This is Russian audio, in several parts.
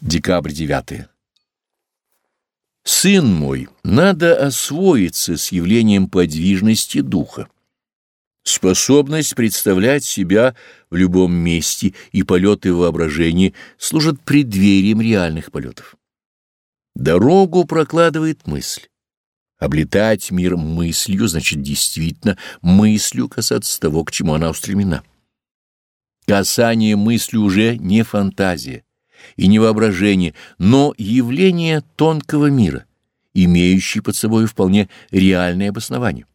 Декабрь 9. Сын мой, надо освоиться с явлением подвижности духа. Способность представлять себя в любом месте и полеты воображения служат преддверием реальных полетов. Дорогу прокладывает мысль. Облетать мир мыслью значит действительно мыслью касаться того, к чему она устремлена. Касание мысли уже не фантазия и не воображение, но явление тонкого мира, имеющее под собой вполне реальное обоснование.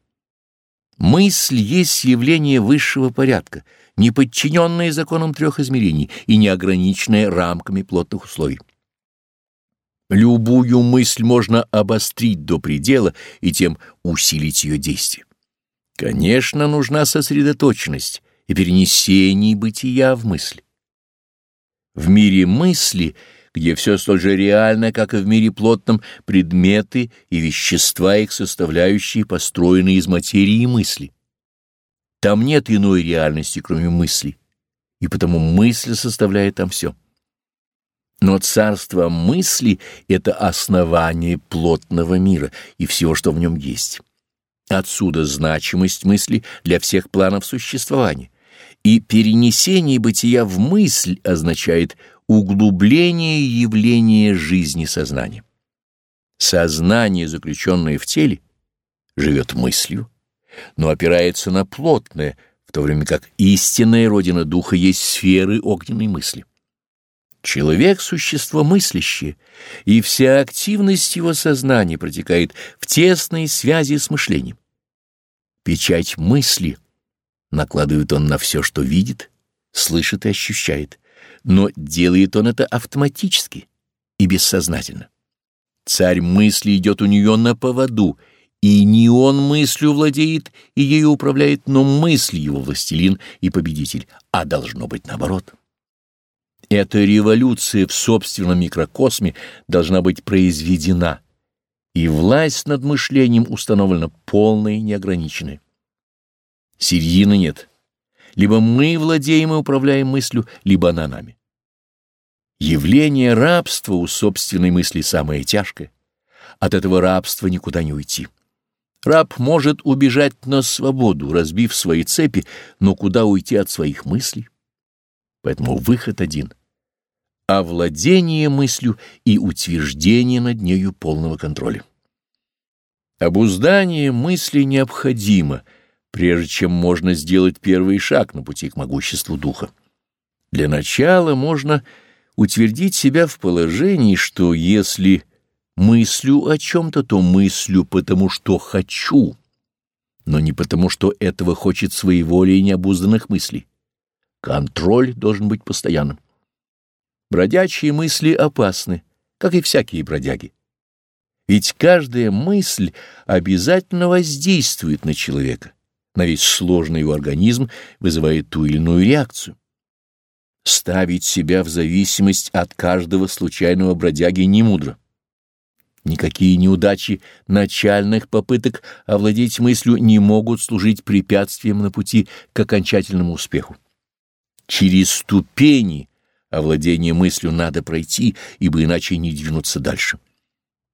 Мысль есть явление высшего порядка, не подчиненное законам трех измерений и не ограниченное рамками плотных условий. Любую мысль можно обострить до предела и тем усилить ее действие. Конечно, нужна сосредоточенность и перенесение бытия в мысль. В мире мысли, где все столь же реально, как и в мире плотном, предметы и вещества их составляющие построены из материи и мысли. Там нет иной реальности, кроме мысли, и потому мысль составляет там все. Но царство мысли — это основание плотного мира и всего, что в нем есть. Отсюда значимость мысли для всех планов существования и перенесение бытия в мысль означает углубление явления жизни сознания. Сознание, заключенное в теле, живет мыслью, но опирается на плотное, в то время как истинная родина духа есть сферы огненной мысли. Человек — существо мыслящее, и вся активность его сознания протекает в тесной связи с мышлением. Печать мысли — Накладывает он на все, что видит, слышит и ощущает, но делает он это автоматически и бессознательно. Царь мысли идет у нее на поводу, и не он мыслью владеет и ею управляет, но мысль его властелин и победитель, а должно быть наоборот. Эта революция в собственном микрокосме должна быть произведена, и власть над мышлением установлена полная и неограниченная. Середины нет. Либо мы владеем и управляем мыслью, либо она нами. Явление рабства у собственной мысли самое тяжкое. От этого рабства никуда не уйти. Раб может убежать на свободу, разбив свои цепи, но куда уйти от своих мыслей? Поэтому выход один — овладение мыслью и утверждение над нею полного контроля. Обуздание мысли необходимо — прежде чем можно сделать первый шаг на пути к могуществу духа. Для начала можно утвердить себя в положении, что если мыслю о чем-то, то мыслю потому, что хочу, но не потому, что этого хочет своеволие необузданных мыслей. Контроль должен быть постоянным. Бродячие мысли опасны, как и всякие бродяги. Ведь каждая мысль обязательно воздействует на человека на весь сложный его организм вызывает ту или иную реакцию. Ставить себя в зависимость от каждого случайного бродяги не мудро. Никакие неудачи начальных попыток овладеть мыслью не могут служить препятствием на пути к окончательному успеху. Через ступени овладения мыслью надо пройти, ибо иначе не двинуться дальше.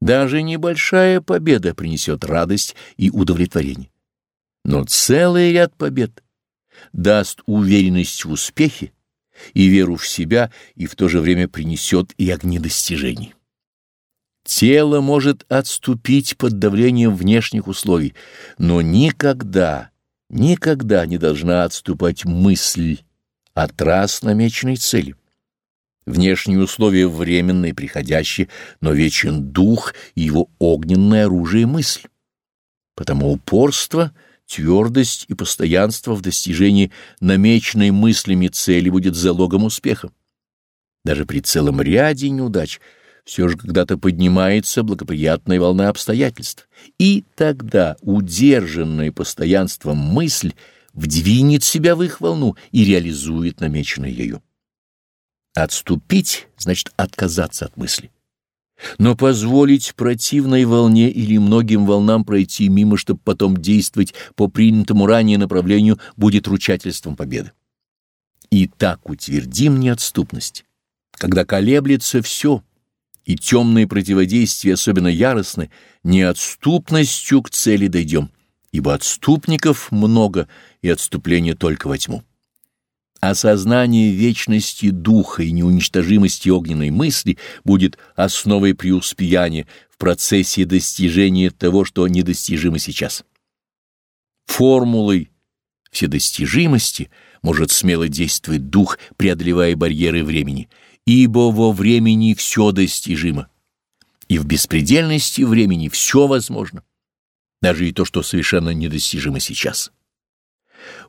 Даже небольшая победа принесет радость и удовлетворение но целый ряд побед даст уверенность в успехе и веру в себя, и в то же время принесет и огни достижений. Тело может отступить под давлением внешних условий, но никогда, никогда не должна отступать мысль от раз намеченной цели. Внешние условия временные, приходящие, но вечен дух и его огненное оружие мысль. Потому упорство — Твердость и постоянство в достижении намеченной мыслями цели будет залогом успеха. Даже при целом ряде неудач все же когда-то поднимается благоприятная волна обстоятельств, и тогда удержанная постоянством мысль вдвинет себя в их волну и реализует намеченное ею. Отступить значит отказаться от мысли. Но позволить противной волне или многим волнам пройти мимо, чтобы потом действовать по принятому ранее направлению, будет ручательством победы. И так утвердим неотступность. Когда колеблется все, и темные противодействия особенно яростны, неотступностью к цели дойдем, ибо отступников много, и отступление только во тьму. Осознание вечности духа и неуничтожимости огненной мысли будет основой преуспеяния в процессе достижения того, что недостижимо сейчас. Формулой вседостижимости может смело действовать дух, преодолевая барьеры времени, ибо во времени все достижимо, и в беспредельности времени все возможно, даже и то, что совершенно недостижимо сейчас.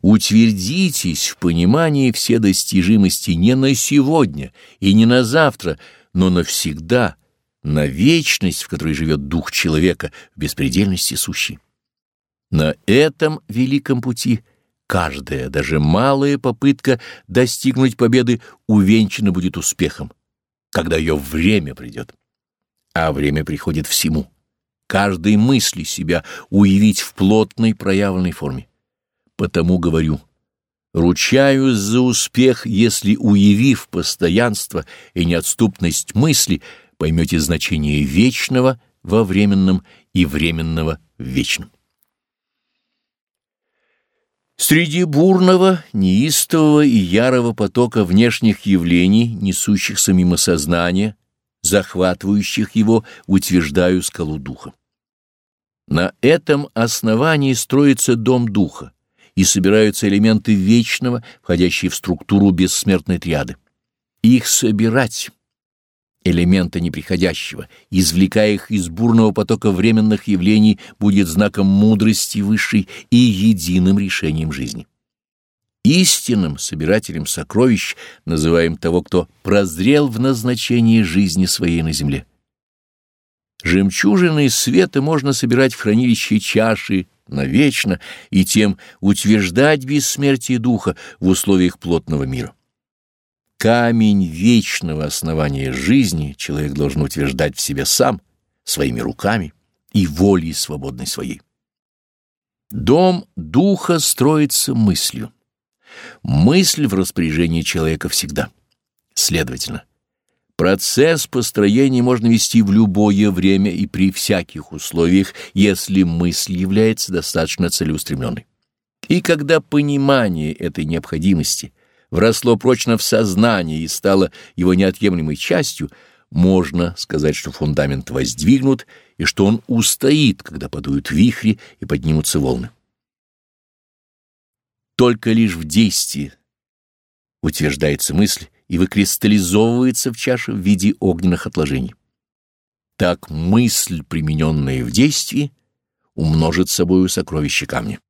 Утвердитесь в понимании все достижимости не на сегодня и не на завтра, но навсегда, на вечность, в которой живет дух человека в беспредельности сущей. На этом великом пути каждая, даже малая попытка достигнуть победы увенчана будет успехом, когда ее время придет. А время приходит всему, каждой мысли себя уявить в плотной проявленной форме. Потому говорю, ручаюсь за успех, если, уявив постоянство и неотступность мысли, поймете значение вечного во временном и временного в вечном. Среди бурного, неистового и ярого потока внешних явлений, несущихся мимо сознания, захватывающих его, утверждаю скалу духа. На этом основании строится дом духа, и собираются элементы вечного, входящие в структуру бессмертной триады. Их собирать, элементы неприходящего, извлекая их из бурного потока временных явлений, будет знаком мудрости высшей и единым решением жизни. Истинным собирателем сокровищ называем того, кто прозрел в назначении жизни своей на земле. Жемчужины света можно собирать в хранилище чаши навечно и тем утверждать бессмертие духа в условиях плотного мира. Камень вечного основания жизни человек должен утверждать в себе сам, своими руками и волей свободной своей. Дом духа строится мыслью. Мысль в распоряжении человека всегда. Следовательно, Процесс построения можно вести в любое время и при всяких условиях, если мысль является достаточно целеустремленной. И когда понимание этой необходимости вросло прочно в сознание и стало его неотъемлемой частью, можно сказать, что фундамент воздвигнут и что он устоит, когда подуют вихри и поднимутся волны. Только лишь в действии утверждается мысль, и выкристаллизовывается в чаше в виде огненных отложений. Так мысль, примененная в действии, умножит собою сокровище камня.